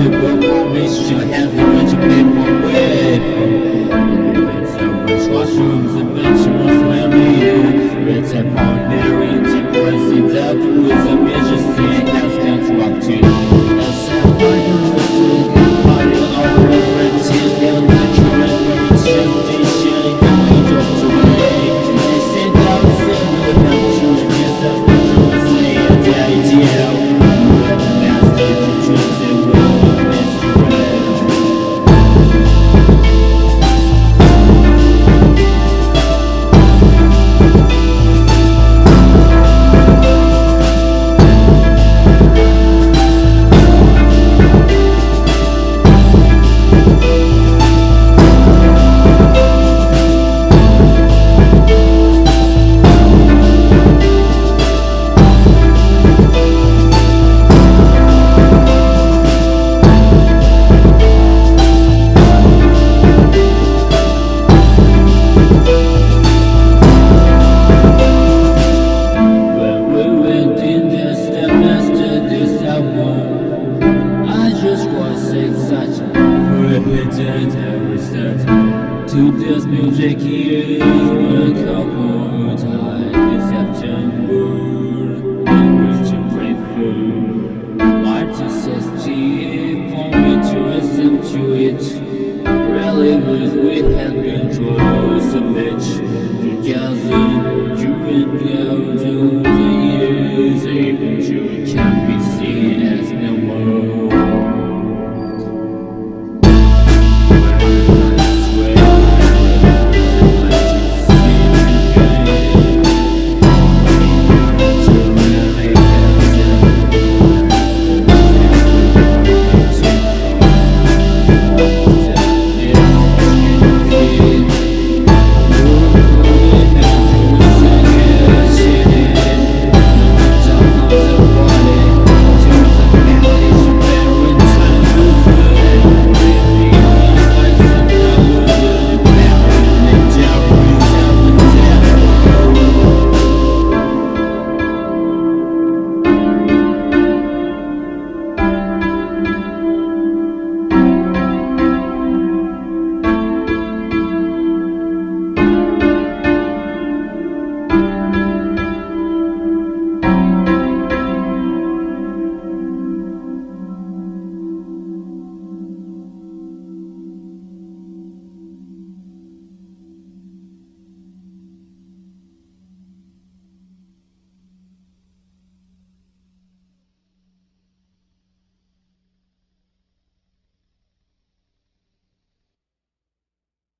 impossible for me to have. To this music is a couple times September Christian faithful Artists chief for me to it Really was we have through so much together